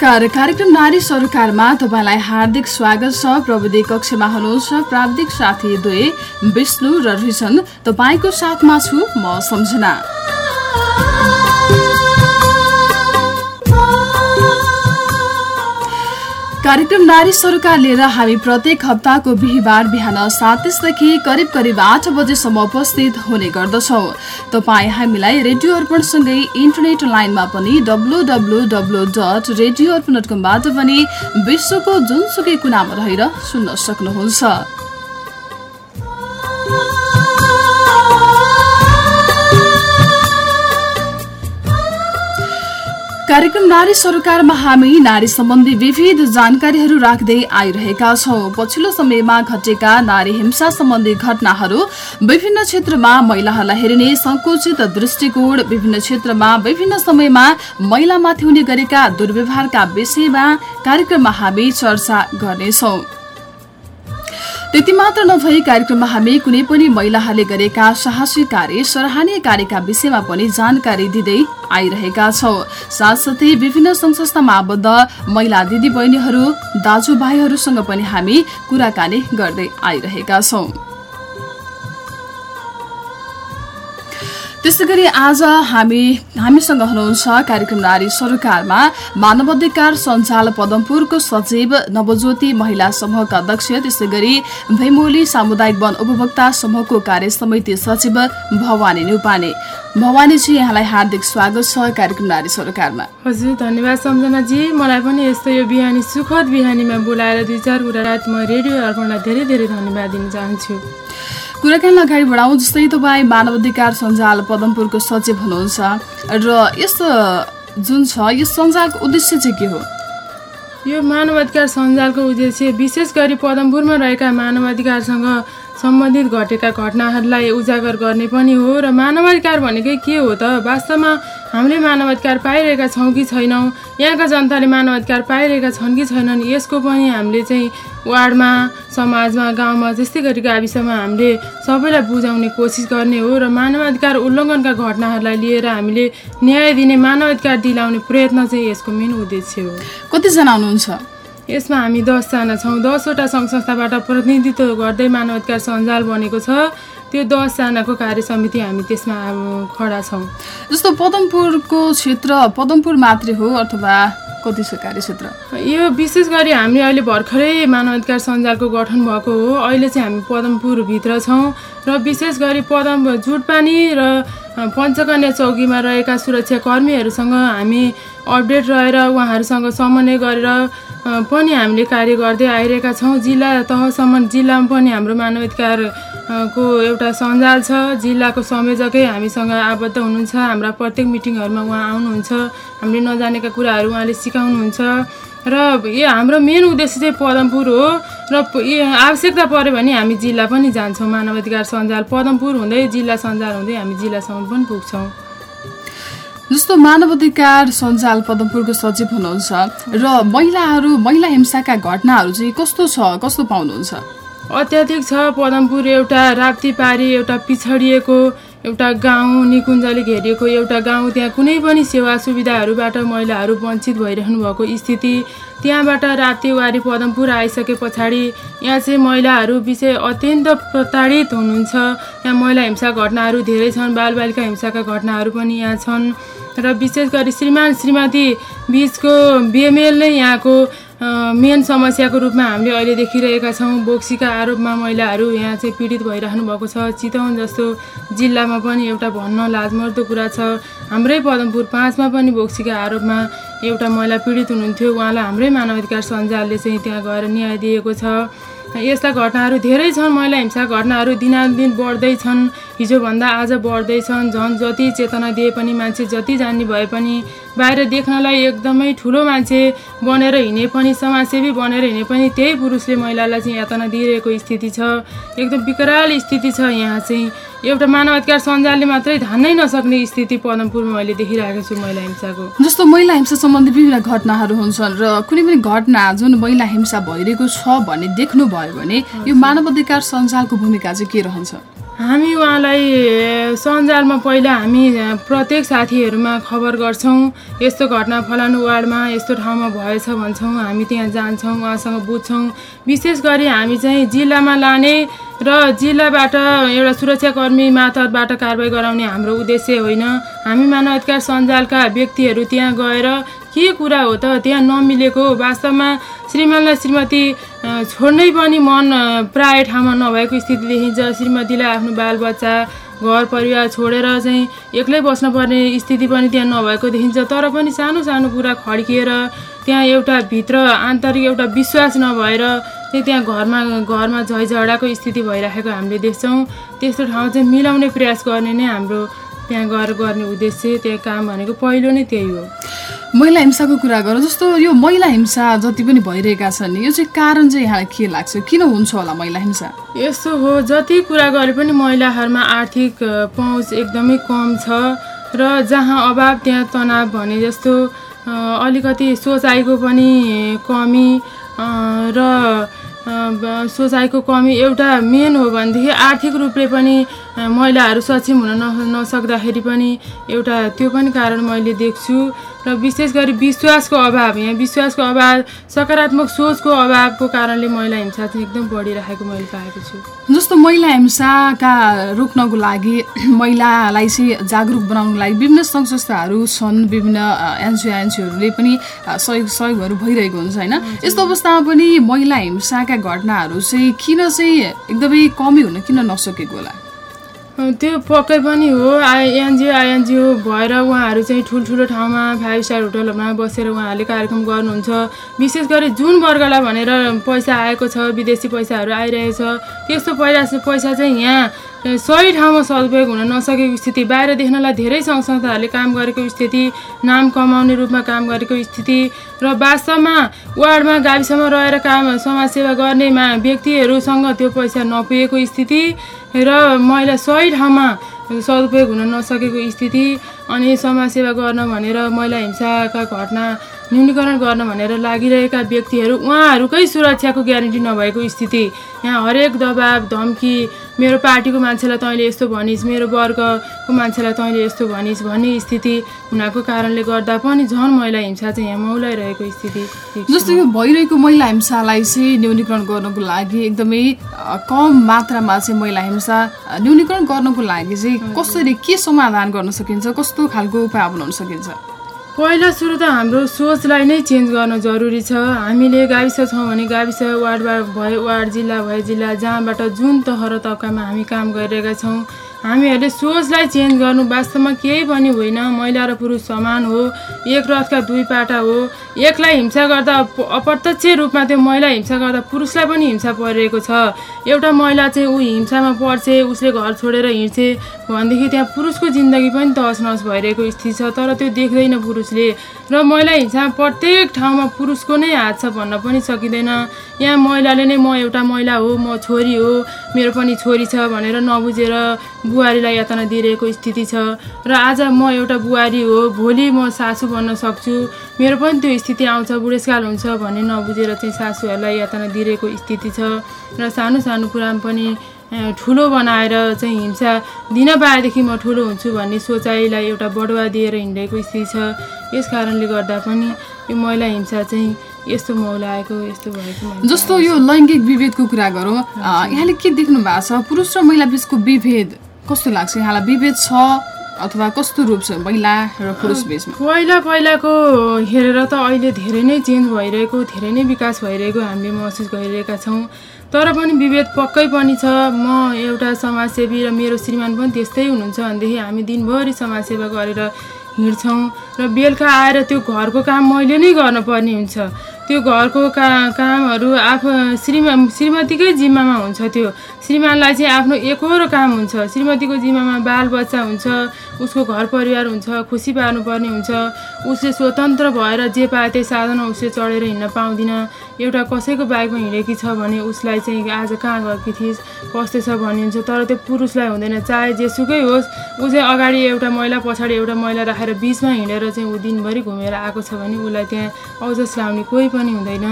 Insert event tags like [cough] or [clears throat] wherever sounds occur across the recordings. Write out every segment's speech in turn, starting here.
नमस्कार। कार्यक्रम नारी सरकारमा तपाईँलाई हार्दिक स्वागत छ। प्रविधि कक्षमा हुनुहुन्छ प्राविधिक साथी दुई विष्णु र रिजन। तपाईँको साथमा छु म सम्झना। कार्यक्रम नारी सरकार लिएर हामी प्रत्येक हप्ताको बिहिबार बिहान सातिसदेखि करिब करिब आठ बजेसम्म उपस्थित हुने गर्दछौ। तपाईँ हामीलाई रेडियो अर्पणसँगै इन्टरनेट लाइनमा पनि W dot radio Arpan dot कमबाट पनि विश्वको जुनसुकै कुनामा रहेर सुन्न सक्नुहुन्छ। कार्यक्रम नारी सरकारमा हामी नारी सम्बन्धी विविध जानकारीहरू राख्दै आइरहेका छौँ। पछिल्लो समयमा घटेका नारी हिंसा सम्बन्धी घटनाहरू विभिन्न क्षेत्रमा महिलाहरूलाई हेरिने संकुचित दृष्टिकोण विभिन्न क्षेत्रमा विभिन्न समयमा महिलामाथि हुने गरेका दुर्व्यवहारका विषयमा कार्यक्रममा हामी चर्चा गर्नेछौँ। त्यति मात्र नभई कार्यक्रममा हामी कुनै पनि महिलाहरूले गरेका साहसी कार्य सराहनीय कार्यका विषयमा पनि जानकारी दिँदै आइरहेका छौँ। साथसाथै विभिन्न संस्थामा आबद्ध महिला दिदी बहिनीहरू दाजुभाइहरूसँग पनि हामी कुराकानी गर्दै आइरहेका छौँ। त्यसै गरी आज हामी हामीसँग हुनुहुन्छ कार्यक्रम नारी सरकारमा मानवाधिकार सञ्जाल पदमपुरको सचिव नवज्योति महिला समूहका अध्यक्ष त्यसै गरी भैमोली सामुदायिक वन उपभोक्ता समूहको कार्य समिति सचिव भवानी न्युपाने। भवानीजी यहाँलाई हार्दिक स्वागत छ कार्यक्रम नारी सरकारमा। हजुर धन्यवाद सम्झनाजी। मलाई पनि यस्तो यो बिहानी सुखद बिहानीमा बोलाएर दुई चार रात म रेडियो अर्पणलाई धेरै धेरै धन्यवाद दिन चाहन्छु। कुराकानी अगाडि बढाउँ जस्तै तपाईँ मानव अधिकार सञ्जाल पदमपुरको सचिव हुनुहुन्छ। र यस जुन छ यस सञ्जालको उद्देश्य चाहिँ के हो? यो मानवाधिकार सञ्जालको उद्देश्य विशेष गरी पदमपुरमा रहेका मानवाधिकारसँग सम्बन्धित घटेका घटनाहरूलाई उजागर गर्ने पनि हो र मानवाधिकार भनेकै के हो त? वास्तवमा हामीले मानवाधिकार पाइरहेका छौँ कि छैनौँ? यहाँका जनताले मानवाधिकार पाइरहेका छन् कि छैनन्? यसको पनि हामीले चाहिँ वार्डमा समाजमा गाउँमा त्यस्तै गरी गाविसमा हामीले सबैलाई बुझाउने कोसिस गर्ने हो र मानवाधिकार उल्लङ्घनका घटनाहरूलाई लिएर हामीले न्याय दिने मानवाधिकार दिलाउने प्रयत्न चाहिँ यसको मेन उद्देश्य हो। कतिजना हुनुहुन्छ? यसमा हामी दसजना छौँ। दसवटा सङ्घ संस्थाबाट प्रतिनिधित्व गर्दै मानवाधिकार सञ्जाल बनेको छ। त्यो दसजनाको कार्य समिति हामी त्यसमा खडा छौँ। जस्तो पदमपुरको क्षेत्र पदमपुर मात्रै हो अथवा कति छ कार्यक्षेत्र? यो विशेष गरी हामीले अहिले भर्खरै मानवाधिकार सञ्जालको गठन भएको हो। अहिले चाहिँ हामी पदमपुरभित्र छौँ र विशेष गरी पदम जुटपानी र पञ्चकन्या चौकीमा रहेका सुरक्षा कर्मीहरूसँग हामी अपडेट रहेर उहाँहरूसँग समन्वय गरेर पनि हामीले कार्य गर्दै आइरहेका छौँ। जिल्ला तहसम्म जिल्लामा पनि हाम्रो मानवाधिकार को एउटा सञ्जाल छ। जिल्लाको संयोजकै हामीसँग आबद्ध हुनुहुन्छ। हाम्रा प्रत्येक मिटिङहरूमा उहाँ आउनुहुन्छ। हामीले नजानेका कुराहरू उहाँले सिकाउनुहुन्छ। र यो हाम्रो मेन उद्देश्य चाहिँ पदमपुर हो। र आवश्यकता पऱ्यो भने हामी जिल्ला पनि जान्छौँ। मानवाधिकार सञ्जाल पदमपुर हुँदै जिल्ला सञ्जाल हुँदै हामी जिल्लासम्म पनि पुग्छौँ। जस्तो मानवाधिकार सञ्जाल पदमपुरको सचिव हुनुहुन्छ र महिलाहरू महिला हिंसाका घटनाहरू चाहिँ कस्तो छ कस्तो पाउनुहुन्छ? अत्याधिक छ पदमपुर एउटा राप्ती पारी एउटा पिछडिएको एउटा गाउँ निकुञ्जले घेरिएको एउटा गाउँ त्यहाँ कुनै पनि सेवा सुविधाहरूबाट महिलाहरू वञ्चित भइरहनु भएको स्थिति त्यहाँबाट राप्तीवारी पदमपुर आइसके पछाडि यहाँ चाहिँ महिलाहरू विषय अत्यन्त प्रताडित हुनुहुन्छ। यहाँ महिला हिंसा घटनाहरू धेरै छन् बालबालिका हिंसाका घटनाहरू पनि यहाँ छन्। र विशेष गरी श्रीमान श्रीमती बिचको बिएमएल नै यहाँको मेन समस्याको रूपमा हामीले अहिले देखिरहेका छौँ। बोक्सीका आरोपमा महिलाहरू यहाँ चाहिँ पीडित भइरहनु भएको छ। चितवन जस्तो जिल्लामा पनि एउटा भन्न लाजमर्दो कुरा छ। हाम्रै पदमपुर पाँचमा पनि बोक्सीका आरोपमा एउटा महिला पीडित हुनुहुन्थ्यो। उहाँलाई हाम्रै मानवाधिकार सञ्जालले चाहिँ त्यहाँ गएर न्याय दिएको छ। यस्ता घटनाहरू धेरै छन्। महिला हिंसा घटनाहरू दिनादिन बढ्दैछन्। हिजोभन्दा आज बढ्दैछन्। झन् जति चेतना दिए पनि मान्छे जति जान्ने भए पनि बाहिर देख्नलाई एकदमै ठुलो मान्छे बनेर हिँडे पनि समाजसेवी बनेर हिँडे पनि त्यही पुरुषले महिलालाई चाहिँ यातना दिइरहेको स्थिति छ। एकदम विकराल स्थिति छ यहाँ चाहिँ। एउटा मानव अधिकार सञ्जालले मात्रै धान्नै नसक्ने स्थिति पदमपुरमा मैले देखिरहेको छु महिला हिंसाको। जस्तो महिला हिंसा सम्बन्धी विभिन्न घटनाहरू हुन्छन् र कुनै पनि घटना जुन महिला हिंसा भइरहेको छ भन्ने देख्नुभयो भने यो मानव अधिकार सञ्जालको भूमिका चाहिँ के रहन्छ? हामी उहाँलाई सञ्जालमा पहिला हामी प्रत्येक साथीहरूमा खबर गर्छौँ यस्तो घटना फलानु वार्डमा यस्तो ठाउँमा भएछ भन्छौँ हामी त्यहाँ जान्छौँ उहाँसँग बुझ्छौँ। विशेष गरी हामी चाहिँ जिल्लामा लाने र जिल्लाबाट एउटा सुरक्षाकर्मी मातहतबाट कारवाही गराउने हाम्रो उद्देश्य होइन। हामी मानव अधिकार सञ्जालका व्यक्तिहरू त्यहाँ गएर के कुरा हो त? त्यहाँ नमिलेको वास्तवमा श्रीमानलाई श्रीमती छोड्नै पनि मन प्राय ठाउँमा नभएको स्थिति देखिन्छ श्रीमतीलाई आफ्नो बालबच्चा घर परिवार छोडेर चाहिँ एक्लै बस्नुपर्ने स्थिति पनि त्यहाँ नभएको देखिन्छ। तर पनि सानो सानो कुरा खड्किएर त्यहाँ एउटा भित्र आन्तरिक एउटा विश्वास नभएर चाहिँ त्यहाँ घरमा घरमा झैझगडाको स्थिति भइराखेको हामीले देख्छौँ। त्यस्तो ठाउँ चाहिँ मिलाउने प्रयास गर्ने नै हाम्रो त्यहाँ गएर गर्ने उद्देश्य त्यहाँ काम भनेको पहिलो नै त्यही हो। महिला हिंसाको कुरा गरौँ जस्तो यो महिला हिंसा जति पनि भइरहेका छन् यो चाहिँ कारण चाहिँ यहाँलाई के लाग्छ? किन हुन्छ होला महिला हिंसा? यस्तो हो जति कुरा गरे पनि महिलाहरूमा आर्थिक पहुँच एकदमै कम छ र जहाँ अभाव त्यहाँ तनाव भने जस्तो अलिकति सोचाइको पनि कमी र सोचाइको कमी एउटा मेन हो भनेदेखि आर्थिक रूपले पनि महिलाहरू सक्षम हुन न नसक्दाखेरि पनि एउटा त्यो पनि कारण मैले देख्छु। र विशेष गरी विश्वासको अभाव यहाँ विश्वासको अभाव सकारात्मक सोचको अभावको कारणले महिला हिंसा चाहिँ एकदम बढिरहेको मैले पाएको छु। जस्तो महिला हिंसाका रोक्नको लागि [clears throat] महिलालाई चाहिँ जागरुक बनाउनको लागि विभिन्न सङ्घ संस्थाहरू छन् विभिन्न एनजिओ एनजिओहरूले पनि सहयोग सहयोगहरू भइरहेको हुन्छ होइन? यस्तो अवस्थामा पनि महिला हिंसाका घटनाहरू चाहिँ किन चाहिँ एकदमै कमी हुन किन नसकेको होला? त्यो पक्कै पनि हो आइ एनजिओ आइएनजिओ भएर उहाँहरू चाहिँ ठुल्ठुलो ठाउँमा फाइभ स्टार होटलहरूमा बसेर उहाँहरूले कार्यक्रम गर्नुहुन्छ। विशेष गरी जुन वर्गलाई भनेर पैसा आएको छ विदेशी पैसाहरू आइरहेछ त्यस्तो पैसा पैसा चाहिँ यहाँ सही ठाउँमा सदुपयोग हुन नसकेको स्थिति बाहिर देख्नलाई धेरै सङ्घ संस्थाहरूले काम गरेको स्थिति नाम कमाउने रूपमा काम गरेको स्थिति र वास्तवमा वार्डमा गाविसमा रहेर काम समाजसेवा गर्ने मा व्यक्तिहरूसँग त्यो पैसा नपुगेको स्थिति र महिला सही ठाउँमा सदुपयोग हुन नसकेको स्थिति अनि समाजसेवा गर्न भनेर महिला हिंसाका घटना न्यूनीकरण गर्न भनेर लागिरहेका व्यक्तिहरू उहाँहरूकै सुरक्षाको ग्यारेन्टी नभएको स्थिति। यहाँ हरेक दबाब धम्की मेरो पार्टीको मान्छेलाई तैँले यस्तो भनिस् मेरो वर्गको मान्छेलाई तैँले यस्तो भनिस् भन्ने स्थिति हुनाको कारणले गर्दा पनि झन् महिला हिंसा चाहिँ यहाँ मौलाइरहेको स्थिति जस्तो यो भइरहेको महिला हिंसालाई चाहिँ न्यूनीकरण गर्नको लागि एकदमै कम मात्रामा चाहिँ महिला हिंसा न्यूनीकरण गर्नको लागि चाहिँ कसरी के समाधान गर्न सकिन्छ कस्तो खालको उपाय अपनाउन सकिन्छ? पहिला सुरु त हाम्रो सोचलाई नै चेन्ज गर्न जरुरी छ। हामीले गाविस छौँ भने गाविस वार्डबाट भए वार्ड जिल्ला भए जिल्ला जहाँबाट जुन तह र तब्कामा हामी काम गरिरहेका छौँ। हामीहरूले सोचलाई चेन्ज गर्नु वास्तवमा केही पनि होइन। महिला र पुरुष समान हो एक रथका दुई पाटा हो। एकलाई हिंसा गर्दा अप्रत्यक्ष रूपमा त्यो महिला हिंसा गर्दा पुरुषलाई पनि हिंसा परिरहेको छ। एउटा महिला चाहिँ ऊ हिंसामा पर्छे उसले घर छोडेर हिँड्छे। भनेदेखि त्यहाँ पुरुषको जिन्दगी पनि तहस नहस भइरहेको स्थिति छ तर त्यो देख्दैन पुरुषले। र महिला हिंसा प्रत्येक ठाउँमा पुरुषको नै हात छ भन्न पनि सकिँदैन। यहाँ महिलाले नै म एउटा महिला हो म छोरी हो मेरो पनि छोरी छ भनेर नबुझेर बुहारीलाई यातना दिइरहेको स्थिति छ र आज म एउटा बुहारी हो भोलि म सासु बन्न सक्छु। मेरो पनि त्यो स्थिति आउँछ बुढेसकाल हुन्छ भन्ने नबुझेर चाहिँ सासूहरूलाई यातना दिइरहेको स्थिति छ र सानो सानो कुरामा पनि ठुलो बनाएर चाहिँ हिंसा दिन पाएदेखि म ठुलो हुन्छु भन्ने सोचाइलाई एउटा बढुवा दिएर हिँडेको स्थिति छ। यस कारणले गर्दा पनि यो महिला हिंसा चाहिँ यस्तो मौलाएको यस्तो भएको जस्तो यो लैङ्गिक विभेदको कुरा गरौँ यहाँले के देख्नु भएको छ? पुरुष र महिला बिचको विभेद कस्तो लाग्छ यहाँलाई विभेद छ अथवा कस्तो रूप छ महिला र पुरुष बिचमा? पहिला पहिलाको हेरेर त अहिले धेरै नै चेन्ज भइरहेको धेरै नै विकास भइरहेको हामीले महसुस गरिरहेका छौँ। तर पनि विभेद पक्कै पनि छ। म एउटा समाजसेवी र मेरो श्रीमान पनि त्यस्तै हुनुहुन्छ। भनेदेखि हामी दिनभरि समाजसेवा गरेर हिँड्छौँ र बेलुका आएर त्यो घरको काम मैले नै गर्नुपर्ने हुन्छ। त्यो घरको का कामहरू आफू श्रीमा श्रीमतीकै जिम्मामा हुन्छ त्यो। श्रीमानलाई चाहिँ आफ्नो एकहोरो काम हुन्छ। श्रीमतीको जिम्मामा बालबच्चा हुन्छ उसको घर परिवार हुन्छ खुसी पार्नुपर्ने हुन्छ। उसले स्वतन्त्र भएर जे पाए त्यही साधनमा उसले चढेर हिँड्न पाउँदिन। एउटा कसैको बाइकमा हिँडेकी छ भने उसलाई चाहिँ आज कहाँ गएकी थिइस् कस्तो छ भन्ने हुन्छ। तर त्यो पुरुषलाई हुँदैन। चाहे जेसुकै होस् ऊ चाहिँ अगाडि एउटा महिला पछाडि एउटा महिला राखेर बिचमा हिँडेर चाहिँ ऊ दिनभरि घुमेर आएको छ भने उसलाई त्यहाँ औजस लाउने कोही पनि हुँदैन।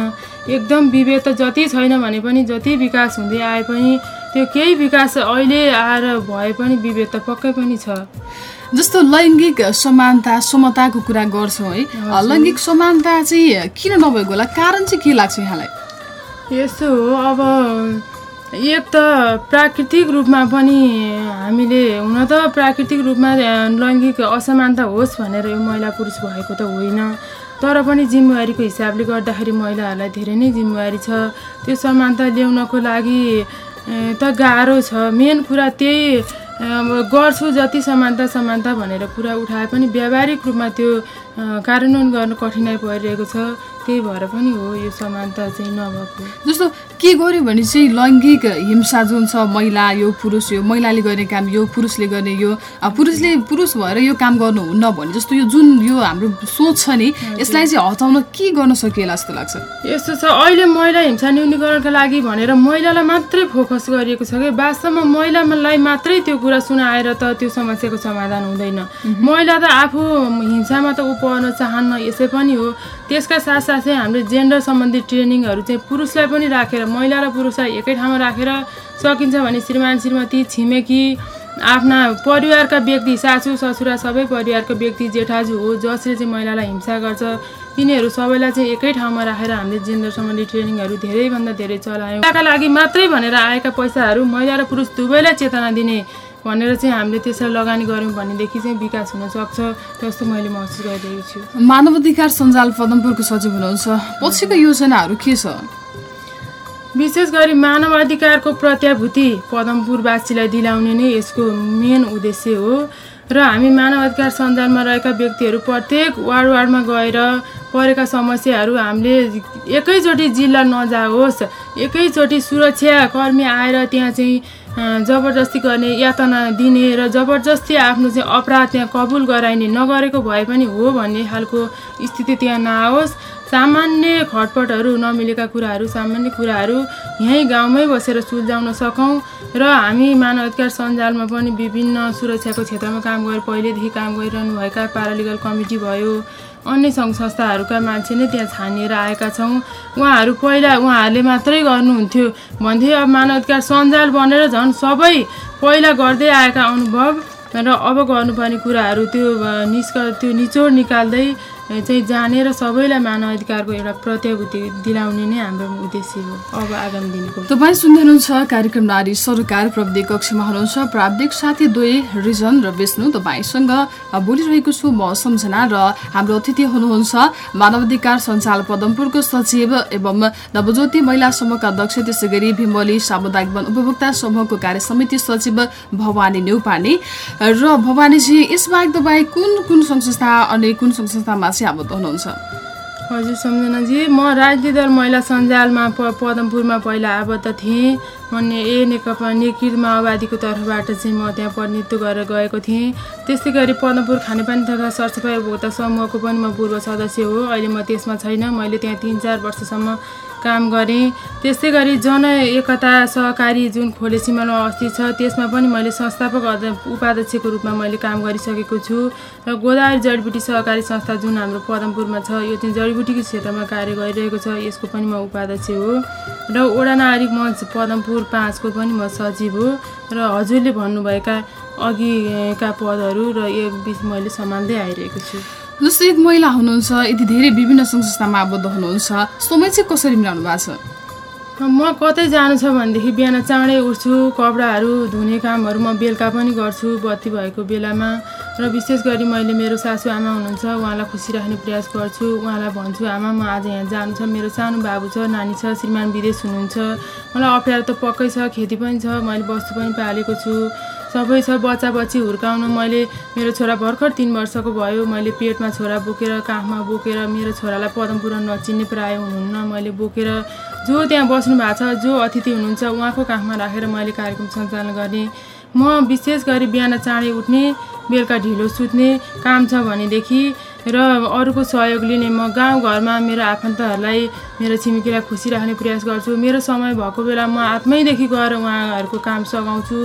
एकदम विभेद त जति छैन भने पनि जति विकास हुँदै आए पनि त्यो केही विकास अहिले आएर भए पनि विभेद त पक्कै पनि छ। जस्तो लैङ्गिक समानता समताको कुरा गर्छौँ है लैङ्गिक समानता चाहिँ किन नभएको होला? कारण चाहिँ के लाग्छ यहाँलाई? यस्तो हो अब एक त प्राकृतिक रूपमा पनि हामीले हुन त प्राकृतिक रूपमा लैङ्गिक असमानता होस् भनेर यो महिला पुरुष भएको त होइन। तर पनि जिम्मेवारीको हिसाबले गर्दाखेरि महिलाहरूलाई धेरै नै जिम्मेवारी छ। त्यो समानता ल्याउनको लागि त गाह्रो छ। मेन कुरा त्यही गर्छु जति समानता समानता भनेर कुरा उठाए पनि व्यावहारिक रूपमा त्यो कार्यान्वयन गर्न कठिनाइ परिरहेको छ। त्यही भएर पनि हो यो समानता चाहिँ नभएको। जस्तो के गर्यो भने चाहिँ लैङ्गिक हिंसा जुन छ महिला यो पुरुष यो महिलाले गर्ने काम यो पुरुषले गर्ने यो पुरुषले पुरुष भएर यो काम गर्नुहुन्न भने जस्तो यो जुन यो हाम्रो सोच छ नि यसलाई चाहिँ हटाउन के गर्न सकिएला जस्तो लाग्छ? यस्तो छ अहिले महिला हिंसा न्यूनीकरणका लागि भनेर महिलालाई मात्रै फोकस गरिएको छ कि? वास्तवमा महिलालाई मात्रै त्यो कुरा सुनाएर त त्यो समस्याको समाधान हुँदैन। महिला त आफू हिंसामा त ऊ पर्न चाहन्न यसै पनि हो। त्यसका साथसाथै हामीले जेन्डर सम्बन्धी ट्रेनिङहरू चाहिँ पुरुषलाई पनि राखेर महिला र पुरुषलाई एकै ठाउँमा राखेर सकिन्छ भने श्रीमान श्रीमती छिमेकी आफ्ना परिवारका व्यक्ति सासू ससुरा सबै परिवारको व्यक्ति जेठाजु हो जसले चाहिँ महिलालाई हिंसा गर्छ। तिनीहरू सबैलाई चाहिँ एकै ठाउँमा राखेर हामीले जेन्डर सम्बन्धी ट्रेनिङहरू धेरैभन्दा धेरै चलायौँ। त्यसका लागि मात्रै भनेर आएका पैसाहरू महिला र पुरुष दुवैलाई चेतना दिने भनेर चाहिँ हामीले त्यसलाई लगानी गऱ्यौँ भनेदेखि चाहिँ विकास हुनसक्छ जस्तो मैले महसुस गरिरहेको छु। मानव अधिकार सञ्जाल पदमपुरको सचिव हुनुहुन्छ। पछिको योजनाहरू के छ? विशेष गरी मानव अधिकारको प्रत्याभूति पदमपुरवासीलाई दिलाउने नै यसको मेन उद्देश्य हो। र हामी मानव अधिकार सञ्जालमा रहेका व्यक्तिहरू प्रत्येक वार्ड वार्डमा गएर परेका समस्याहरू हामीले एकैचोटि जिल्ला नजाओस् एकैचोटि सुरक्षा कर्मी आएर त्यहाँ चाहिँ जबरजस्ती गर्ने यातना दिने र जबरजस्ती आफ्नो चाहिँ अपराध त्यहाँ कबुल गराइने नगरेको भए पनि हो भन्ने खालको स्थिति त्यहाँ नआओस्। सामान्य खटपटहरू नमिलेका कुराहरू सामान्य कुराहरू यहीँ गाउँमै बसेर सुल्झाउन सकौँ र हामी मानव अधिकार सञ्जालमा पनि विभिन्न सुरक्षाको क्षेत्रमा काम गरेर पहिल्यैदेखि काम गरिरहनु भएका पारालिगल कमिटी भयो अन्य सङ्घ संस्थाहरूका मान्छे नै त्यहाँ छानिएर आएका छौँ। उहाँहरू पहिला उहाँहरूले मात्रै गर्नुहुन्थ्यो। भन्थे अब मानव अधिकार सञ्जाल बनेर झन् सबै पहिला गर्दै आएका अनुभव र अब गर्नुपर्ने कुराहरू त्यो निस्क त्यो निचोड निकाल्दै चाहिँ जानेर सबैलाई मानव अधिकारको एउटा प्रत्याभूति दिलाउने नै हाम्रो उद्देश्य हो। अब आगामी दिनको तपाईँ सुन्दै हुनुहुन्छ कार्यक्रम नारी सरकार प्रविधि कक्षमा हुनुहुन्छ प्राविधिक साथी दुई रिजन र विष्णु। तपाईँसँग बोलिरहेको छु म सम्झना र हाम्रो अतिथि हुनुहुन्छ मानव अधिकार सञ्चाल पदमपुरको सचिव एवं नवज्योति महिला समूहका अध्यक्ष त्यसै गरी भीमली सामुदायिक वन उपभोक्ता समूहको कार्य समिति सचिव भवानी नेउपाने र भवानीजी यसबाहेक तपाईँ कुन कुन संस्था अनि कुन संस्थामा चाहिँ आबद्ध हुनुहुन्छ हजुर सम्झनाजी म राजनीति दल महिला सञ्जालमा प पदमपुरमा पहिला आबद्ध थिएँ। म ए नेकपा नेकृत माओवादीको तर्फबाट चाहिँ म त्यहाँ प्रतिनिधित्व गरेर गएको थिएँ। त्यस्तै गरी पदमपुर खानेपानी तथा सरसफाइ उपभोक्ता समूहको पनि म पूर्व सदस्य हो। अहिले म त्यसमा छैन। मैले त्यहाँ तिन चार वर्षसम्म काम गरेँ। त्यस्तै गरी जन एकता सहकारी जुन खोले सिमाना अस्ति छ त्यसमा पनि मैले संस्थापक उपाध्यक्षको रूपमा मैले काम गरिसकेको छु। र गोदावरी जडीबुटी सहकारी संस्था जुन हाम्रो पदमपुरमा छ यो चाहिँ जडीबुटीको क्षेत्रमा कार्य गरिरहेको छ यसको पनि म उपाध्यक्ष हो। र ओडा नागरिक मञ्च पदमपुर पाँचको पनि म सचिव हो। र हजुरले भन्नुभएका अघिका पदहरू र यो बिच मैले सम्हाल्दै आइरहेको छु। जस्तो महिला हुनुहुन्छ यति धेरै विभिन्न संस्थामा आबद्ध हुनुहुन्छ समय चाहिँ कसरी मिलाउनु भएको छ? म कतै जानु छ भनेदेखि बिहान चाँडै उठ्छु कपडाहरू धुने कामहरू म बेलुका पनि गर्छु बत्ती भएको बेलामा। र विशेष गरी मैले मेरो सासु आमा हुनुहुन्छ उहाँलाई खुसी राख्ने प्रयास गर्छु। उहाँलाई भन्छु आमा म आज यहाँ जानु छ। मेरो सानो बाबु छ नानी छ श्रीमान विदेश हुनुहुन्छ। मलाई अप्ठ्यारो त पक्कै छ खेती पनि छ मैले वस्तु पनि पालेको छु। सबै छ बच्चा बच्ची हुर्काउन। मैले मेरो छोरा भर्खर तिन वर्षको भयो। मैले पेटमा छोरा बोकेर काखमा बोकेर मेरो छोरालाई पदमपुर नचिन्ने प्राय हुनुहुन्न। मैले बोकेर जो त्यहाँ बस्नु भएको छ जो अतिथि हुनुहुन्छ उहाँको काखमा राखेर मैले कार्यक्रम सञ्चालन गर्ने। म विशेष गरी बिहान चाँडै उठ्ने बेलुका ढिलो सुत्ने काम छ भनेदेखि र अरूको सहयोग लिने म गाउँघरमा मेरो आफन्तहरूलाई मेरो छिमेकीलाई खुसी राख्ने प्रयास गर्छु। मेरो समय भएको बेला म आत्मैदेखि गएर उहाँहरूको काम सघाउँछु।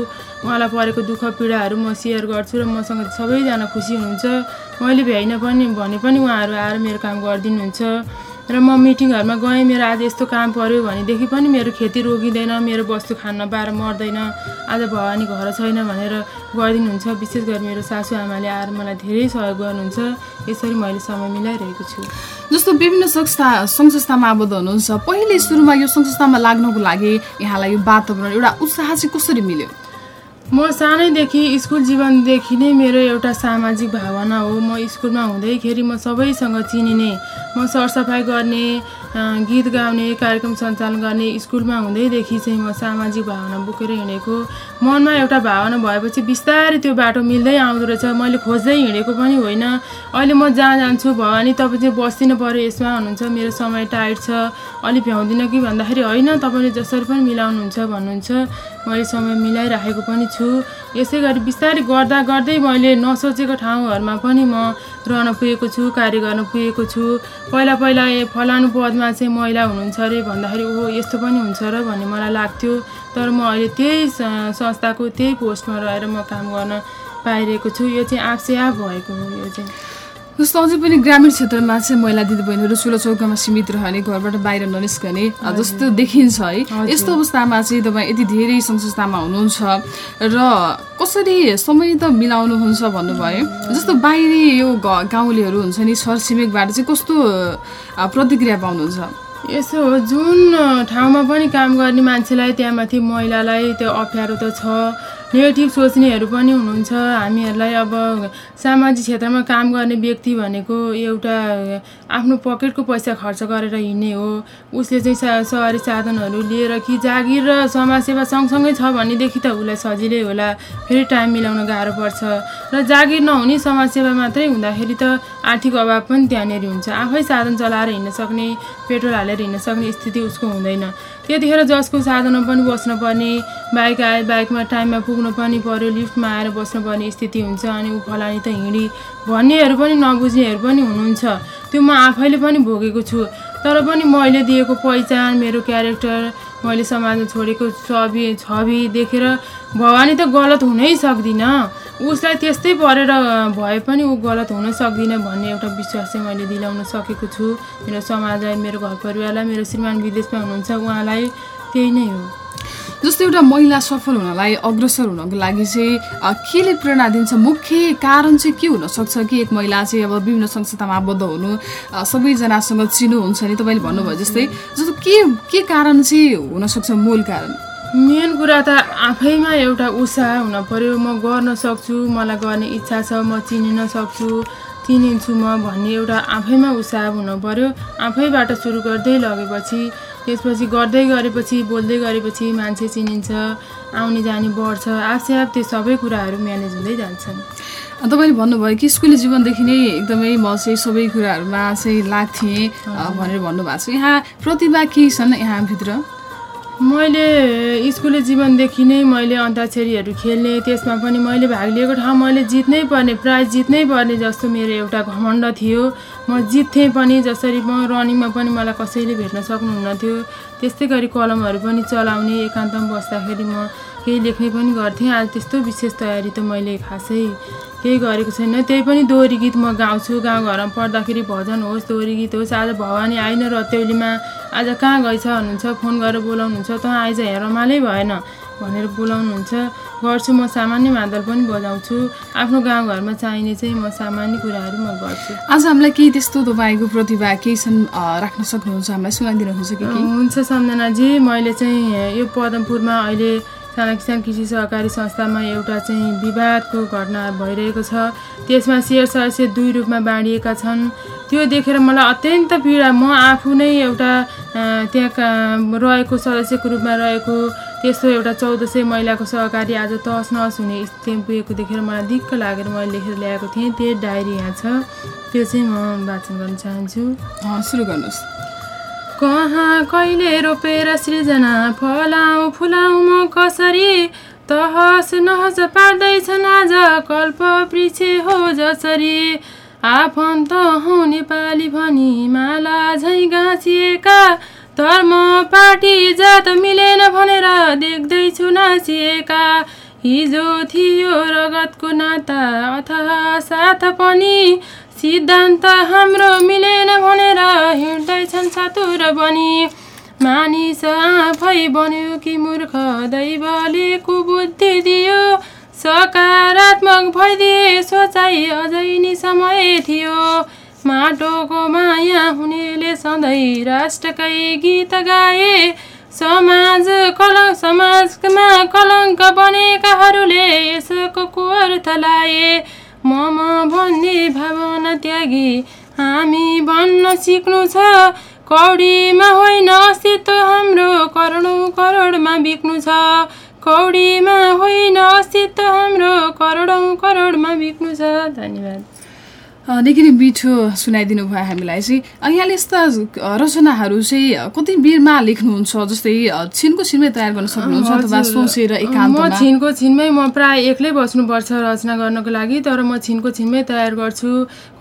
उहाँलाई परेको दुःख पीडाहरू म सेयर गर्छु र मसँग सबैजना खुसी हुनुहुन्छ। मैले भ्याइन पनि भने पनि उहाँहरू आएर मेरो काम गरिदिनुहुन्छ। र म मिटिङहरूमा गएँ मेरो आज यस्तो काम पऱ्यो भनेदेखि पनि मेरो खेती रोकिँदैन मेरो वस्तु खान नपाएर मर्दैन आज भवानी घर छैन भनेर गरिदिनुहुन्छ। विशेष गरी मेरो सासु आमाले आएर मलाई धेरै सहयोग गर्नुहुन्छ। यसरी मैले समय मिलाइरहेको छु। जस्तो विभिन्न संस्था सङ्घ संस्थामा आबद्ध हुनुहुन्छ पहिले सुरुमा यो संस्थामा लाग्नको लागि यहाँलाई यो वातावरण एउटा उत्साह चाहिँ कसरी मिल्यो? म सानैदेखि स्कुल जीवनदेखि नै मेरो एउटा सामाजिक भावना हो। म स्कुलमा हुँदैखेरि म सबैसँग चिनिने म सरसफाइ गर्ने गीत गाउने कार्यक्रम सञ्चालन गर्ने स्कुलमा हुँदैदेखि चाहिँ म सामाजिक भावना बोकेर हिँडेको। मनमा एउटा भावना भएपछि बिस्तारै त्यो बाटो मिल्दै आउँदो रहेछ। मैले खोज्दै हिँडेको पनि होइन। अहिले म जहाँ जान्छु भवानी तपाईँ चाहिँ बस्दिनँ पऱ्यो यसमा हुनुहुन्छ मेरो समय टाइट छ। अलिक भ्याउँदिनँ कि भन्दाखेरि होइन तपाईँले जसरी पनि मिलाउनुहुन्छ भन्नुहुन्छ। मैले समय मिलाइराखेको पनि छु। यसै गरी बिस्तारै गर्दा गर्दै मैले नसोचेको ठाउँहरूमा पनि म रहन पुगेको छु कार्य गर्न पुगेको छु। पहिला पहिला ए फलानु पदमा चाहिँ महिला हुनुहुन्छ अरे भन्दाखेरि ओहो यस्तो पनि हुन्छ र भन्ने मलाई लाग्थ्यो। तर म अहिले त्यही संस्थाको त्यही पोस्टमा रहेर म काम गर्न पाइरहेको छु। यो चाहिँ आफसे आफ भएको हो यो चाहिँ। जस्तो अझै पनि ग्रामीण क्षेत्रमा चाहिँ महिला दिदीबहिनीहरू चुलो चौकामा सीमित रहने घरबाट बाहिर ननिस्कने जस्तो देखिन्छ है। यस्तो अवस्थामा चाहिँ तपाईँ यति धेरै संस्थामा हुनुहुन्छ र कसरी समय त मिलाउनुहुन्छ भन्नुभयो? जस्तो बाहिरी यो गाउँलेहरू हुन्छ नि छरछिमेकबाट चाहिँ कस्तो प्रतिक्रिया पाउनुहुन्छ? यसो हो जुन ठाउँमा पनि काम गर्ने मान्छेलाई त्यहाँमाथि महिलालाई त्यो अप्ठ्यारो त छ। नेगेटिभ सोच्नेहरू पनि हुनुहुन्छ। हामीहरूलाई अब सामाजिक क्षेत्रमा काम गर्ने व्यक्ति भनेको एउटा आफ्नो पकेटको पैसा खर्च गरेर हिँड्ने हो। उसले चाहिँ सा सहरी साधनहरू लिएर कि जागिर र समाजसेवा सँगसँगै छ भनेदेखि त उसलाई सजिलै होला। फेरि टाइम मिलाउन गाह्रो पर्छ। र जागिर नहुने समाजसेवा मात्रै हुँदाखेरि त आर्थिक अभाव पनि त्यहाँनिर हुन्छ। आफै साधन चलाएर हिँड्न सक्ने पेट्रोल हालेर हिँड्न सक्ने स्थिति उसको हुँदैन। त्यतिखेर जसको साधनमा पनि बस्नुपर्ने बाइक आए बाइकमा टाइममा पुग्नु पनि पऱ्यो लिफ्टमा आएर बस्नुपर्ने स्थिति हुन्छ अनि ऊ फलानी त हिँडी भन्नेहरू पनि नबुझ्नेहरू पनि हुनुहुन्छ। त्यो म आफैले पनि भोगेको छु। तर पनि मैले दिएको पहिचान मेरो क्यारेक्टर मैले समाजमा छोडेको छवि छवि देखेर भवानी त गलत हुनै सक्दिनँ। उसलाई त्यस्तै परेर भए पनि ऊ गलत हुन सक्दिनँ भन्ने एउटा विश्वास चाहिँ मैले दिलाउन सकेको छु। मेरो समाजलाई मेरो घर परिवारलाई मेरो श्रीमान विदेशमा हुनुहुन्छ उहाँलाई त्यही नै हो। जस्तो एउटा महिला सफल हुनलाई अग्रसर हुनको लागि चाहिँ केले प्रेरणा दिन्छ? मुख्य कारण चाहिँ के हुनसक्छ कि एक महिला चाहिँ अब विभिन्न संस्थामा आबद्ध हुनु सबैजनासँग चिनो हुन्छ नि तपाईँले भन्नुभयो जस्तै। जस्तो के के कारण चाहिँ हुनसक्छ मूल कारण? मेन कुरा त आफैमा एउटा उत्साह हुन पऱ्यो म गर्न सक्छु मलाई गर्ने इच्छा छ म चिनिन सक्छु चिनिन्छु म भन्ने एउटा आफैमा उत्साह हुन पऱ्यो आफैबाट सुरु गर्दै लगेपछि त्यसपछि गर्दै गरेपछि बोल्दै गरेपछि मान्छे चिनिन्छ आउने जाने बढ्छ आफसे आफ त्यो सबै कुराहरू म्यानेज हुँदै जान्छन्। तपाईँले भन्नुभयो कि स्कुली जीवनदेखि नै एकदमै म चाहिँ सबै कुराहरूमा चाहिँ लाग्थेँ भनेर भन्नुभएको छ। यहाँ प्रतिभा के छन् यहाँभित्र? मैले स्कुले जीवनदेखि नै मैले अन्ताक्षरीहरू खेल्ने त्यसमा पनि मैले भाग लिएको ठाउँ मैले जित्नै पर्ने प्राइज जित्नै पर्ने जस्तो मेरो एउटा घमण्ड थियो। म जित्थेँ पनि जसरी म रनिङमा पनि मलाई कसैले भेट्न सक्नुहुन्न थियो त्यस्तै गरी कलमहरू पनि चलाउने एकान्तमा बस्दाखेरि म केही लेख्ने पनि गर्थेँ। आज त्यस्तो विशेष तयारी त मैले खासै केही गरेको छैन। त्यही पनि दोहोरी गीत म गाउँछु। गाउँघरमा पढ्दाखेरि भजन होस् दोहोरी गीत होस्। आज भवानी आइन रत्यौलीमा आज कहाँ गएछ भन्नुहुन्छ फोन गरेर बोलाउनुहुन्छ त आइज यहाँ रमालै भएन भनेर बोलाउनुहुन्छ। गर्छु म सामान्य मादल पनि बजाउँछु। आफ्नो गाउँघरमा चाहिने चाहिँ म सामान्य कुराहरू म गर्छु। आज हामीलाई केही त्यस्तो तपाईँको प्रतिभा केही छन् राख्न सक्नुहुन्छ? हामीलाई सुनाइदिनुहुन्छ कि हुन्छ सम्झनाजी। मैले चाहिँ यो पदमपुरमा अहिले साना किसान कृषि सहकारी संस्थामा एउटा चाहिँ विवादको घटना भइरहेको छ। त्यसमा सेयर सदस्य दुई रूपमा बाँडिएका छन्। त्यो देखेर मलाई अत्यन्त पीडा। म आफू नै एउटा त्यहाँ रहेको सदस्यको रूपमा रहेको त्यस्तो एउटा चौध सय महिलाको सहकारी आज तहस नहस हुने स्थितिमा पुगेको देखेर मलाई दिक्क लागेर मैले लेखेर ल्याएको थिएँ। त्यो डायरी यहाँ छ। त्यो चाहिँ म वाचन गर्न चाहन्छु। सुरु गर्नुहोस्। कहाँ कहिले रोपेर सृजना फलाउ फुलाउ म कसरी तहस नहस पार्दैछन् आज कल्प वृक्ष हो जसरी। आफन्त हौ नेपाली भनी माला झै गाँसिएका धर्म पार्टी जात मिलेन भनेर देख्दैछु नाचिएका। हिजो थियो रगतको नाता अथवा साथ पनि सिद्धान्त हाम्रो मिलेन भनेर हिँड्दैछन् चतुर बनी। मानिस आफै बन्यो कि मूर्ख दैवले कुबुद्धि दियो। सकारात्मक भइदिए सोचाइ अझै नि समय थियो। माटोको माया हुनेले सधैँ राष्ट्रकै गीत गाए। समाज कलङ्क समाजमा कलङ्क बनेकाहरूले यसको अर्थ लाए? मम भन्ने भावना त्यागी। हामी भन्न सिक्नु छ। कौडीमा होइन अस्तित्व हाम्रो। करोडौँ करोडमा बिक्नु छ। कौडीमा होइन अस्तित्व हाम्रो। करोडौँ करोडमा बिक्नु छ। धन्यवाद। निकै नै मिठो सुनाइदिनु भयो हामीलाई चाहिँ। यहाँले यस्ता रचनाहरू चाहिँ कति बेरमा लेख्नुहुन्छ जस्तै छिनको छिनमै तयार गर्न सक्नुहुन्छ अथवा सोचेर एकान्त म छिनको छिनमै म प्राय एक्लै बस्नुपर्छ रचना गर्नको लागि तर म छिनको छिनमै तयार गर्छु।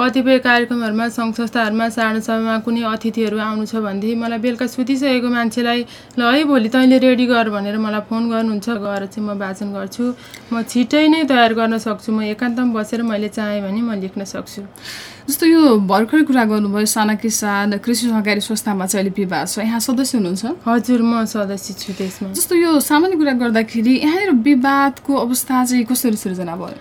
कतिपय कार्यक्रमहरूमा सङ्घ संस्थाहरूमा सभामा कुनै अतिथिहरू आउनु छ भनेदेखि मलाई बेलुका सुतिसकेको मान्छेलाई ल है भोलि तैँले रेडी गर भनेर मलाई फोन गर्नुहुन्छ गएर चाहिँ म वाचन गर्छु। म छिट्टै नै तयार गर्न सक्छु म एकान्तमा बसेर मैले चाहेँ भने म लेख्न सक्छु। जस्तो यो भर्खरै कुरा गर्नुभयो साना किसान कृषि सहकारी संस्थामा चाहिँ अहिले विवाद छ। यहाँ सदस्य हुनुहुन्छ? हजुर म सदस्य छु त्यसमा। जस्तो यो सामान्य कुरा गर्दाखेरि यहाँनिर विवादको अवस्था चाहिँ कसरी सृजना भयो?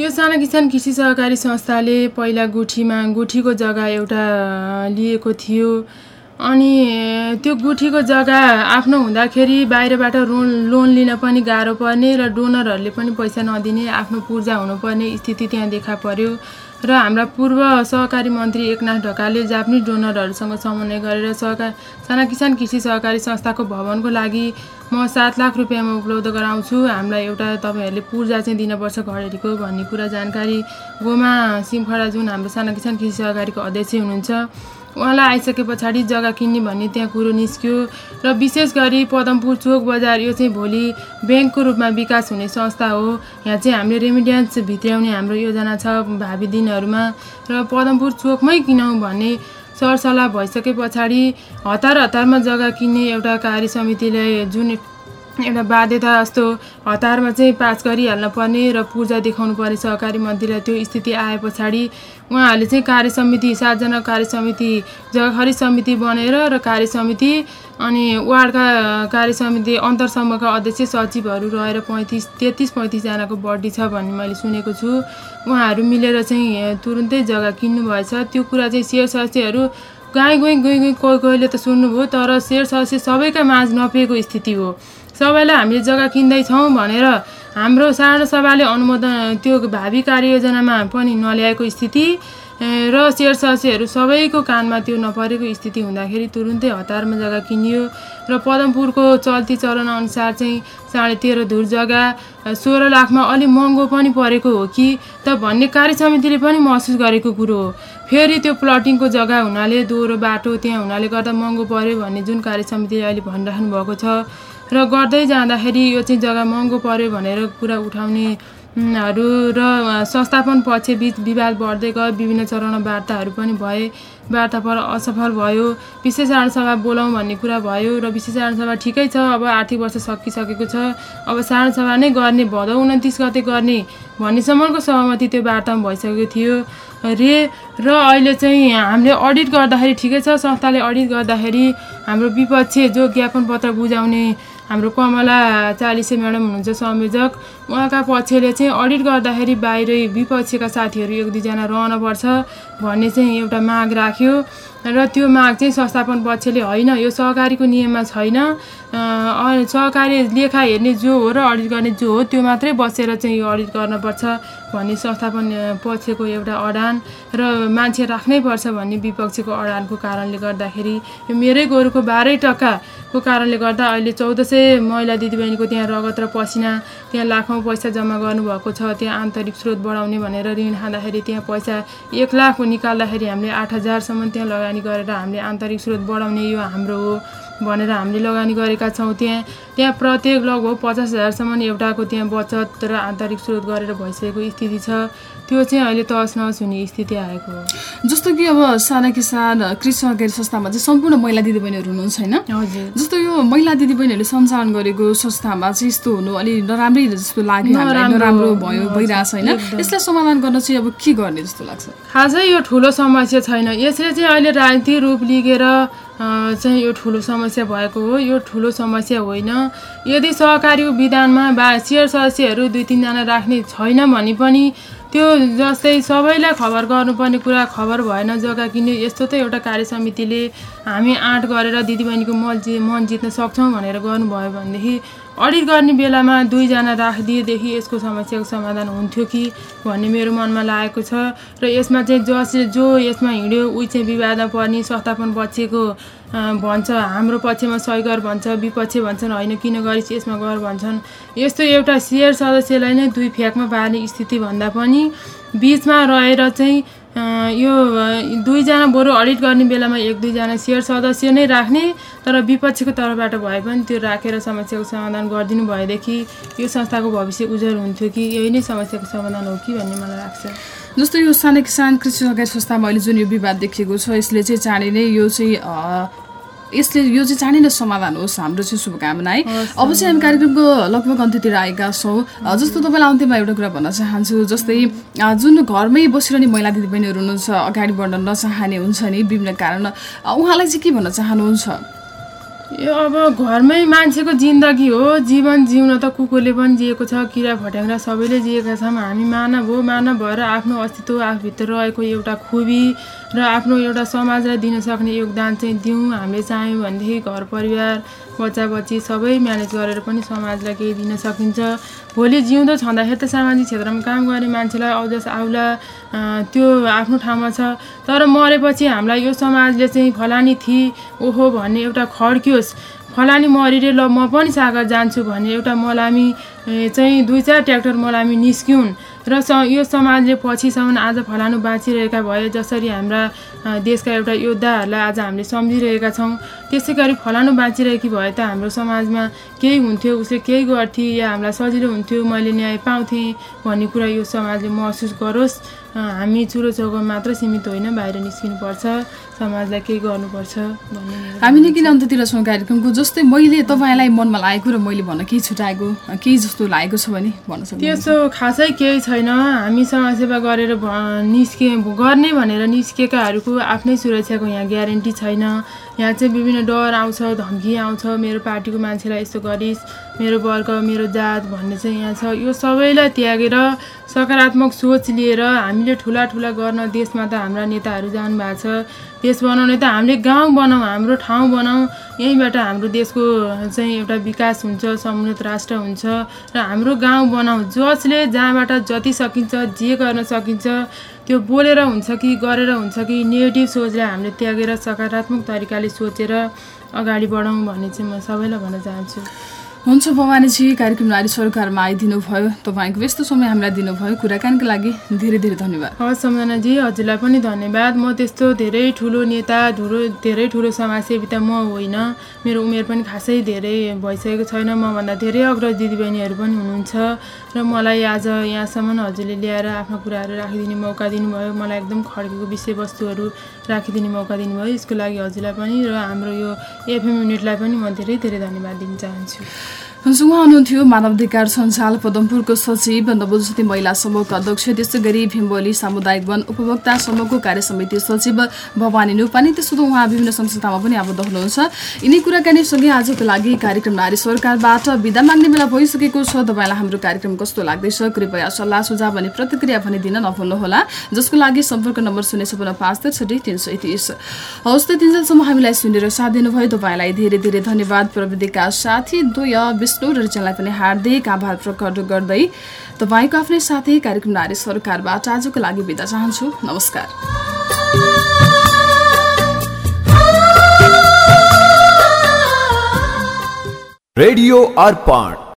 यो साना किसान कृषि सहकारी संस्थाले पहिला गुठीमा गुठीको जग्गा एउटा लिएको थियो। अनि त्यो गुठीको जग्गा आफ्नो हुँदाखेरि बाहिरबाट लोन लोन लिन पनि गाह्रो पर्ने र डोनरहरूले पनि पैसा नदिने आफ्नो पूर्जा हुनुपर्ने स्थिति त्यहाँ देखा पर्यो। र हाम्रा पूर्व सहकारी मन्त्री एकनाथ ढकालले जापानिज डोनरहरूसँग समन्वय गरेर सहकार साना किसान कृषि सहकारी संस्थाको भवनको लागि म सात लाख रुपियाँमा उपलब्ध गराउँछु। हामीलाई एउटा तपाईँहरूले पूर्जा चाहिँ दिनुपर्छ घडेरीको भन्ने कुरा जानकारी गोमा सिमखडा जुन हाम्रो साना किसान कृषि सहकारीको अध्यक्ष हुनुहुन्छ। उहाँलाई आइसके पछाडि जग्गा किन्ने भन्ने त्यहाँ कुरो निस्क्यो र विशेष गरी पदमपुर चोक बजार यो चाहिँ भोलि ब्याङ्कको रूपमा विकास हुने संस्था हो। यहाँ चाहिँ हामीले रेमिडियन्स भित्र्याउने हाम्रो योजना छ भावी दिनहरूमा र पदमपुर चोकमै किनौँ भन्ने सरसल्लाह भइसके पछाडि हतार हतारमा जग्गा किन्ने एउटा कार्य समितिले जुन एउटा बाध्यता जस्तो हतारमा चाहिँ पास गरिहाल्न पर्ने र पूर्जा देखाउनु पर्ने सहकारी मन्त्रीलाई त्यो स्थिति आए पछाडि उहाँहरूले चाहिँ कार्य समिति सातजना कार्य समिति जग्गा खरिद समिति बनेर र कार्य समिति अनि वार्डका कार्य समिति अन्तरसम्मका अध्यक्ष सचिवहरू रहेर पैँतिस तेत्तिस पैँतिसजनाको बढी छ भन्ने मैले सुनेको छु। उहाँहरू मिलेर चाहिँ तुरुन्तै जग्गा किन्नुभएछ। त्यो कुरा चाहिँ सेयर सदस्यहरू गाई गई गई गई कोही कोहीले त सुन्नुभयो तर सेयर सदस्य सबैका माझ नपिएको स्थिति हो। सबैलाई हामीले जग्गा किन्दैछौँ भनेर हाम्रो सभाले अनुमोदन त्यो भावी कार्ययोजनामा पनि नल्याएको स्थिति र सेयर सदस्यहरू सबैको कानमा त्यो नपरेको स्थिति हुँदाखेरि तुरुन्तै हतारमा जग्गा किनियो र पदमपुरको चल्ती चलन अनुसार चाहिँ साढे तेह्र धुर जग्गा सोह्र लाखमा अलिक महँगो पनि परेको हो कि त भन्ने कार्य समितिले पनि महसुस गरेको कुरो हो। फेरि त्यो प्लटिङको जग्गा हुनाले दोहोरो बाटो त्यहाँ हुनाले गर्दा महँगो पऱ्यो भन्ने जुन कार्य समितिले अहिले भनिराख्नु भएको छ र गर्दै जाँदाखेरि यो चाहिँ जग्गा महँगो पऱ्यो भनेर कुरा उठाउने हरू र संस्थापन पक्ष बिच विवाद बढ्दै गयो। विभिन्न चरणमा वार्ताहरू पनि भए। वार्ता पर असफल भयो। विशेष सभा बोलाउँ भन्ने कुरा भयो र विशेष सभा ठिकै छ। अब आर्थिक वर्ष सकिसकेको छ। अब सभा नै गर्ने भदौ उन्तिस गते गर्ने भन्नेसम्मको सहमति त्यो वार्तामा भइसकेको थियो। रे र अहिले चाहिँ हामीले अडिट गर्दाखेरि ठिकै छ। संस्थाले अडिट गर्दाखेरि हाम्रो विपक्ष जो ज्ञापन पत्र बुझाउने हाम्रो कमला चालिसे म्याडम हुनुहुन्छ संयोजक। उहाँका पक्षले चाहिँ अडिट गर्दाखेरि बाहिरै विपक्षका साथीहरू एक दुईजना रहनुपर्छ भन्ने चाहिँ एउटा माग राख्यो। र त्यो माग चाहिँ संस्थापन पक्षले होइन यो सहकारीको नियममा छैन। सहकारी लेखा हेर्ने जो हो र अडिट गर्ने जो हो त्यो मात्रै बसेर चाहिँ यो अडिट गर्नुपर्छ भन्ने संस्थापन पक्षको एउटा अडान र मान्छे राख्नै पर्छ भन्ने विपक्षको अडानको कारणले गर्दाखेरि यो मेरै गोरुको बाह्रै टक्काको कारणले गर्दा अहिले चौध सय महिला दिदीबहिनीको त्यहाँ रगत र पसिना त्यहाँ लाखौँ पैसा जम्मा गर्नुभएको छ त्यहाँ आन्तरिक स्रोत बढाउने भनेर ऋण खाँदाखेरि त्यहाँ पैसा एक लाख निकाल्दाखेरि हामीले आठ हजारसम्म त्यहाँ लगानी गरेर हामीले आन्तरिक स्रोत बढाउने यो हाम्रो हो भनेर हामीले लगानी गरेका छौँ। त्यहाँ त्यहाँ प्रत्येक लगभग पचास हजारसम्म एउटाको त्यहाँ बचत र आन्तरिक स्रोत गरेर भइसकेको स्थिति छ। त्यो चाहिँ अहिले तहस नहस हुने स्थिति आएको हो। जस्तो कि अब साना किसान कृषि सहकारी संस्थामा चाहिँ सम्पूर्ण महिला दिदीबहिनीहरू हुनुहुन्छ होइन? हजुर। जस्तो यो महिला दिदीबहिनीहरूले सञ्चालन गरेको संस्थामा चाहिँ यस्तो हुनु अलि नराम्रै जस्तो लाग्यो नराम्रो, भयो भइरहेछ होइन। यसलाई समाधान गर्न चाहिँ अब के गर्ने जस्तो लाग्छ? खासै यो ठुलो समस्या छैन। यसले चाहिँ अहिले राजनीतिक रूप लिगेर अँ, चाहिँ यो ठुलो समस्या भएको हो। यो ठुलो समस्या होइन। यदि सहकारीको विधानमा बा सेयर सदस्यहरू दुई तिनजना राख्ने छैन भने पनि त्यो जस्तै सबैलाई खबर गर्नुपर्ने कुरा खबर भएन जग्गा किन्यो यस्तो त एउटा कार्य समितिले हामी आँट गरेर दिदीबहिनीको जि मन जित्न सक्छौँ भनेर गर्नुभयो भनेदेखि अडिट गर्ने बेलामा दुईजना राखिदिएदेखि यसको समस्याको समाधान हुन्थ्यो कि भन्ने मेरो मनमा लागेको छ। र यसमा चाहिँ जसले जो यसमा हिँड्यो ऊ चाहिँ विवादमा पर्ने संस्थापन पक्षको भन्छ। हाम्रो पक्षमा सही गर भन्छ विपक्ष भन्छन् होइन किन गरिस् यसमा गर भन्छन्। यस्तो एउटा सेयर सदस्यलाई नै दुई फ्याकमा पार्ने स्थिति भन्दा पनि बिचमा रहेर चाहिँ यो दुईजना बरु अडिट गर्ने बेलामा एक दुईजना सेयर सदस्य नै राख्ने तर विपक्षीको तर्फबाट भए पनि त्यो राखेर समस्याको समाधान गरिदिनु भएदेखि यो संस्थाको भविष्य उज्जवल हुन्थ्यो कि यही नै समस्याको समाधान हो कि भन्ने मलाई लाग्छ। जस्तो यो साना किसान कृषि सहकारी संस्थामा अहिले जुन यो विवाद देखिएको छ यसले चाहिँ चाँडै नै यो चाहिँ यसले यो चाहिँ चाँडै नै समाधान होस् हाम्रो चाहिँ शुभकामना है। अब चाहिँ हामी कार्यक्रमको लगभग अन्त्यतिर आएका छौँ। जस्तो तपाईँलाई अन्त्यमा एउटा कुरा भन्न चाहन्छु जस्तै जुन घरमै बसिरहने महिला दिदीबहिनीहरू हुनुहुन्छ अगाडि बढ्न नचाहने हुन्छ नि विभिन्न कारण उहाँलाई चाहिँ के भन्न चाहनुहुन्छ? यो अब घरमै मान्छेको जिन्दगी हो। जीवन जिउन त कुकुरले पनि जिएको छ किरा फट्याङ्ग्रा सबैले जिएका छौँ हामी मानव हो मानव भएर आफ्नो अस्तित्व आफूभित्र रहेको एउटा खुबी र आफ्नो एउटा समाजलाई दिन सक्ने योगदान चाहिँ दिउँ। हामीले चाह्यौँ भनेदेखि घर परिवार बच्चा बच्ची सबै म्यानेज गरेर पनि समाजलाई केही दिन सकिन्छ। भोलि जिउँदो छँदाखेरि त सामाजिक क्षेत्रमा काम गर्ने मान्छेलाई औजस आउला त्यो आफ्नो ठाउँमा छ। तर मरेपछि हामीलाई यो समाजले चाहिँ फलानी थि ओहो भन्ने एउटा खड्कियोस्। फलानी मरिरे ल म पनि सागर जान्छु भन्ने एउटा मलामी चाहिँ दुई चार ट्र्याक्टर मलामी निस्किउन् र स यो समाजले पछिसम्म आज फलानु बाँचिरहेका भए जसरी हाम्रा देशका एउटा योद्धाहरूलाई आज हामीले सम्झिरहेका छौँ। त्यसै गरी फलानु बाँचिरहेकी भए त हाम्रो समाजमा केही हुन्थ्यो उसले केही गर्थे या हामीलाई सजिलो हुन्थ्यो मैले न्याय पाउँथेँ भन्ने कुरा यो समाजले महसुस गरोस्। हामी चुरो चौको मात्र सीमित होइन बाहिर निस्किनुपर्छ समाजलाई केही गर्नुपर्छ भन्ने मेरो हामी नै किन अन्त्यतिर छौँ कार्यक्रमको? जस्तै मैले तपाईँलाई मनमा लागेको र मैले भन्न केही छुट्याएको केही जस्तो लागेको छ भने भन्न सक्नुहुन्छ। त्यस्तो खासै केही छैन। हामी समाजसेवा गरेर निस्के गर्ने भनेर निस्केकाहरूको आफ्नै सुरक्षाको यहाँ ग्यारेन्टी छैन। यहाँ चाहिँ विभिन्न डर आउँछ धम्की आउँछ मेरो पार्टीको मान्छेलाई यस्तो गरिस् मेरो वर्ग मेरो जात भन्ने चाहिँ यहाँ छ। यो सबैलाई त्यागेर सकारात्मक सोच लिएर हामीले ठुला ठुला गर्न देशमा त हाम्रा नेताहरू जानुभएको छ। देश बनाउने त हामीले गाउँ बनाऊँ हाम्रो ठाउँ बनाऊँ। यहीँबाट हाम्रो देशको चाहिँ एउटा विकास हुन्छ समुन्नत राष्ट्र हुन्छ र हाम्रो गाउँ बनाऊँ। जसले जहाँबाट जति सकिन्छ जे गर्न सकिन्छ त्यो बोलेर हुन्छ कि गरेर हुन्छ कि नेगेटिभ सोचलाई हामीले त्यागेर सकारात्मक तरिकाले सोचेर अगाडि बढाउँ भन्ने चाहिँ म सबैलाई भन्न चाहन्छु। हुन्छ भवानीजी कार्यक्रम नारी सरकारमा आइदिनु भयो तपाईँको व्यस्त समय हामीलाई दिनुभयो। कुराकानीको लागि धेरै धेरै धन्यवाद। हवस् सम्झनाजी हजुरलाई पनि धन्यवाद। म त्यस्तो धेरै ठुलो नेता ठुलो धेरै ठुलो समाजसेवी त म होइन। मेरो उमेर पनि खासै धेरै भइसकेको छैन। मभन्दा धेरै अग्रज दिदीबहिनीहरू पनि हुनुहुन्छ। र मलाई आज यहाँसम्म हजुरले ल्याएर आफ्ना कुराहरू राखिदिने मौका दिनुभयो। मलाई एकदम खड्केको विषयवस्तुहरू राखिदिने मौका दिनुभयो। यसको लागि हजुरलाई पनि र हाम्रो यो एफएम युनिटलाई पनि म धेरै धेरै धन्यवाद दिन चाहन्छु। हुन्छ उहाँ हुनुहुन्थ्यो मानवाधिकार सञ्जाल पदमपुरको सचिव नवज्योति महिला समूहका अध्यक्ष त्यसै गरी भीमबोली सामुदायिक वन उपभोक्ता समूहको कार्य समिति सचिव भवानी नुपानी। त्यसो उहाँ विभिन्न संस्थामा पनि आबद्ध हुनुहुन्छ। यिनै कुराकानीसँगै आजको लागि कार्यक्रम नारी सरकारबाट विदा माग्ने बेला भइसकेको छ। तपाईँलाई हाम्रो कार्यक्रम कस्तो लाग्दैछ? कृपया सल्लाह सुझाव अनि प्रतिक्रिया पनि दिन नभुल्नुहोला। जसको लागि सम्पर्क नम्बर शून्य छपन्न पाँच त्रिसठी तिन सय तिस हवस् त तिनजेलसम्म हामीलाई सुनेर साथ दिनुभयो। तपाईँलाई धेरै धेरै धन्यवाद। प्रविधिका साथी द्वय विष्णु र रिचनलाई पनि हार्दिक आभार प्रकट गर्दै तपाईँको आफ्नै साथी कार्यक्रम नारी सरकारबाट आजको लागि बिदा चाहन्छु। नमस्कार। रेडियो अर्पण।